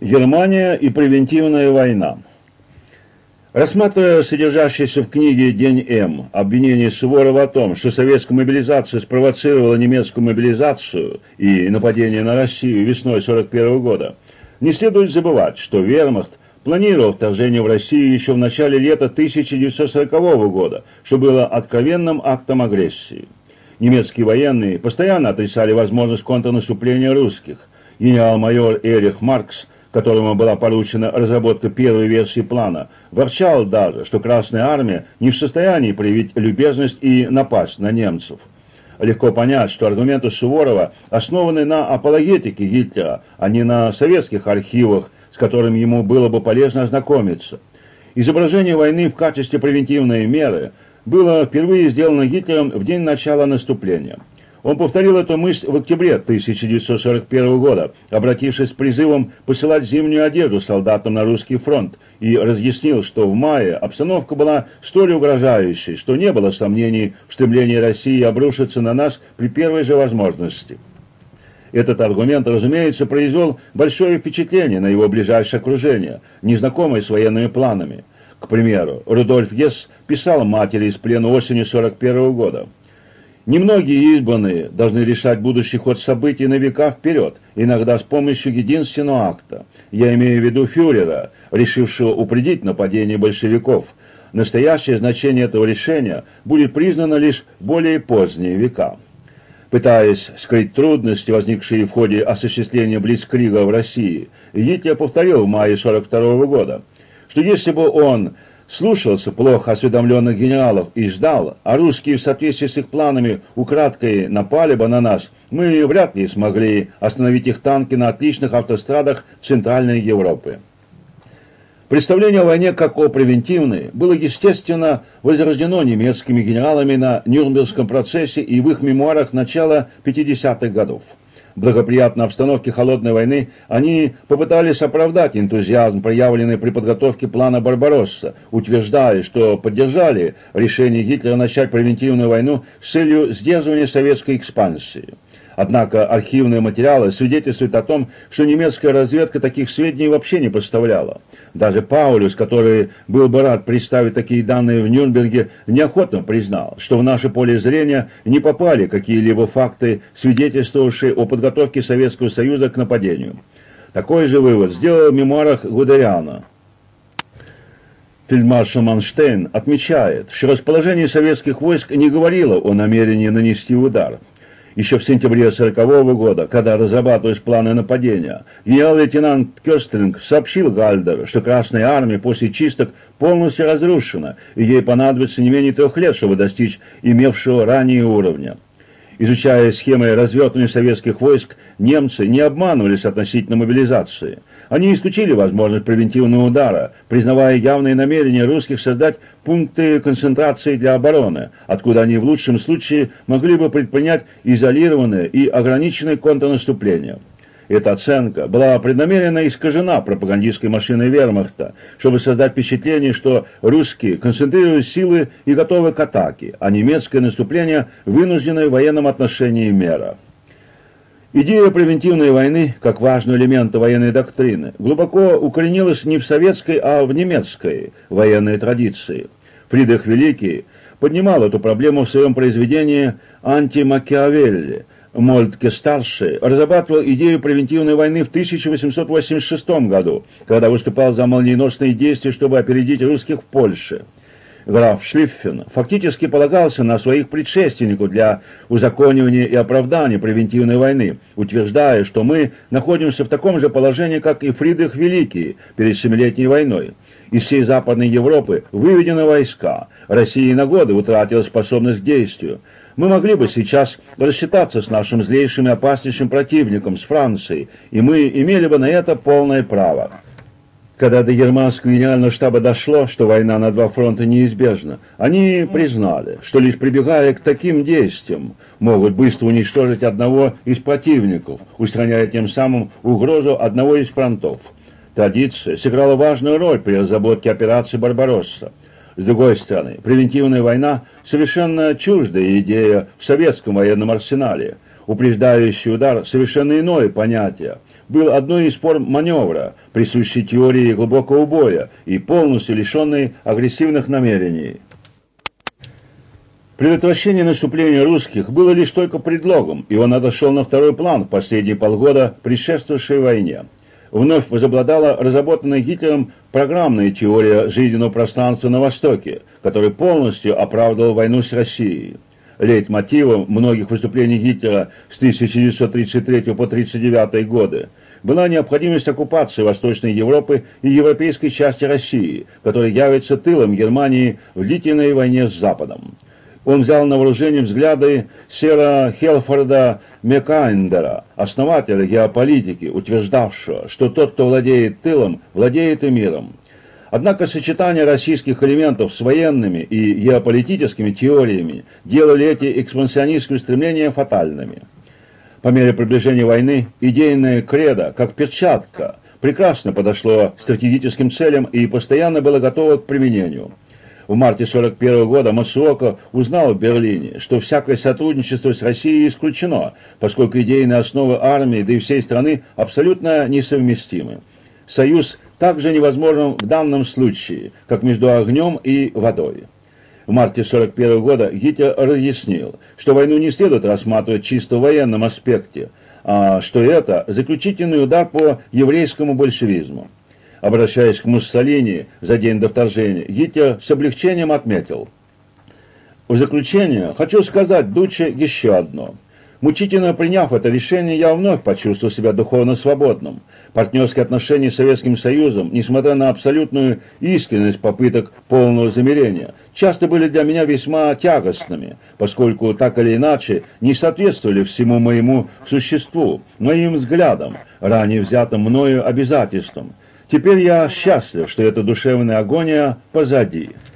Германия и превентивная война. Рассматривая содержащееся в книге «День М» обвинение Суворова о том, что советская мобилизация спровоцировала немецкую мобилизацию и нападение на Россию весной 1941 года, не следует забывать, что вермахт планировал вторжение в Россию еще в начале лета 1940 года, что было откровенным актом агрессии. Немецкие военные постоянно отрицали возможность контрнаступления русских. Генерал-майор Эрих Маркс – которому была поручена разработка первой версии плана, ворчал даже, что Красная Армия не в состоянии проявить любезность и напасть на немцев. Легко понять, что аргументы Суворова основаны на апологетике Гитлера, а не на советских архивах, с которыми ему было бы полезно ознакомиться. Изображение войны в качестве превентивной меры было впервые сделано Гитлером в день начала наступления. Он повторил эту мысль в октябре 1941 года, обратившись с призывом посылать зимнюю одежду солдатам на русский фронт, и разъяснил, что в мае обстановка была столь угрожающей, что не было сомнений в стремлении России обрушиться на нас при первой же возможности. Этот аргумент, разумеется, произвел большое впечатление на его ближайшее окружение, незнакомое с военными планами. К примеру, Рудольф Гесс писал матери из плена осенью 1941 года. Немногие избранные должны решать будущий ход событий на века вперед, иногда с помощью единственного акта. Я имею в виду фюрера, решившего упредить нападение большевиков. Настоящее значение этого решения будет признано лишь более поздние века. Пытаясь скрыть трудности, возникшие в ходе осуществления Блицкрига в России, Гитлер повторил в мае 1942 года, что если бы он слушался плохо осведомленных генералов и ждал, а русские в соответствии с их планами украдкой напали бы на нас, мы вряд ли смогли остановить их танки на отличных автострадах Центральной Европы. Представление о войне как о превентивной было, естественно, возрождено немецкими генералами на Нюрнбергском процессе и в их мемуарах начала 50-х годов благоприятной обстановке холодной войны, они попытались оправдать энтузиазм, проявленный при подготовке плана Барбаросса, утверждая, что поддержали решение Гитлера начать превентивную войну с целью сдерживания советской экспансии. Однако архивные материалы свидетельствуют о том, что немецкая разведка таких сведений вообще не поставляла. Даже Паулюс, который был бы рад представить такие данные в Нюрнберге, неохотно признал, что в наше поле зрения не попали какие-либо факты, свидетельствовавшие о подготовке Советского Союза к нападению. Такой же вывод сделал в мемуарах Гудериана. Фельдмаршал Манштейн отмечает, что расположение советских войск не говорило о намерении нанести удар – еще в сентябре 1940 года, когда разрабатывались планы нападения, генерал-лейтенант Кёстлинг сообщил Гальдеру, что Красная Армия после чисток полностью разрушена, и ей понадобится не менее трех лет, чтобы достичь имевшего ранее уровня. Изучая схемы развертывания советских войск, немцы не обманывались относительно мобилизации – они исключили возможность превентивного удара, признавая явные намерения русских создать пункты концентрации для обороны, откуда они в лучшем случае могли бы предпринять изолированное и ограниченное контрнаступление. Эта оценка была преднамеренно искажена пропагандистской машиной вермахта, чтобы создать впечатление, что русские концентрируют силы и готовы к атаке, а немецкое наступление – вынужденное в военном отношении мера. Идея превентивной войны, как важного элемента военной доктрины, глубоко укоренилась не в советской, а в немецкой военной традиции. Фридрих Великий поднимал эту проблему в своем произведении «Антимакиавелли». Мольтке-старший разрабатывал идею превентивной войны в 1886 году, когда выступал за молниеносные действия, чтобы опередить русских в Польше граф Шлиффен, фактически полагался на своих предшественников для узаконивания и оправдания превентивной войны, утверждая, что мы находимся в таком же положении, как и Фридрих Великий перед Семилетней войной. Из всей Западной Европы выведены войска. Россия на годы утратила способность к действию. Мы могли бы сейчас рассчитаться с нашим злейшим и опаснейшим противником, с Францией, и мы имели бы на это полное право. Когда до германского генерального штаба дошло, что война на два фронта неизбежна, они признали, что лишь прибегая к таким действиям, могут быстро уничтожить одного из противников, устраняя тем самым угрозу одного из фронтов. Традиция сыграла важную роль при разработке операции «Барбаросса». С другой стороны, превентивная война – совершенно чуждая идея в советском военном арсенале. Упреждающий удар – совершенно иное понятие – был одной из форм маневра, присущей теории глубокого боя и полностью лишенной агрессивных намерений. Предотвращение наступления русских было лишь только предлогом, и он отошел на второй план в последние полгода предшествовавшей войне. Вновь возобладала разработанная Гитлером программная теория жизненного пространства на Востоке, который полностью оправдывал войну с Россией. Лейтмотивом многих выступлений Гитлера с 1933 по 1939 годы была необходимость оккупации Восточной Европы и европейской части России, которая явится тылом Германии в длительной войне с Западом он взял на вооружение взгляды сера Хелфорда Мекайндера, основателя геополитики, утверждавшего, что тот, кто владеет тылом, владеет и миром. Однако сочетание российских элементов с военными и геополитическими теориями делали эти экспансионистские стремления фатальными. По мере приближения войны идейная кредо, как перчатка, прекрасно подошло стратегическим целям и постоянно было готово к применению – в марте 41 года Мацуока узнал в Берлине, что всякое сотрудничество с Россией исключено, поскольку идейные основы армии, да и всей страны абсолютно несовместимы. Союз также невозможен в данном случае, как между огнем и водой. В марте 1941 года Гитлер разъяснил, что войну не следует рассматривать чисто в военном аспекте, а что это заключительный удар по еврейскому большевизму. Обращаясь к Муссолини за день до вторжения, Гитлер с облегчением отметил. В заключение хочу сказать Дуче еще одно. Мучительно приняв это решение, я вновь почувствовал себя духовно свободным. Партнерские отношения с Советским Союзом, несмотря на абсолютную искренность попыток полного замирения, часто были для меня весьма тягостными, поскольку так или иначе не соответствовали всему моему существу, моим взглядам, ранее взятым мною обязательствам. Теперь я счастлив, что эта душевная агония позади.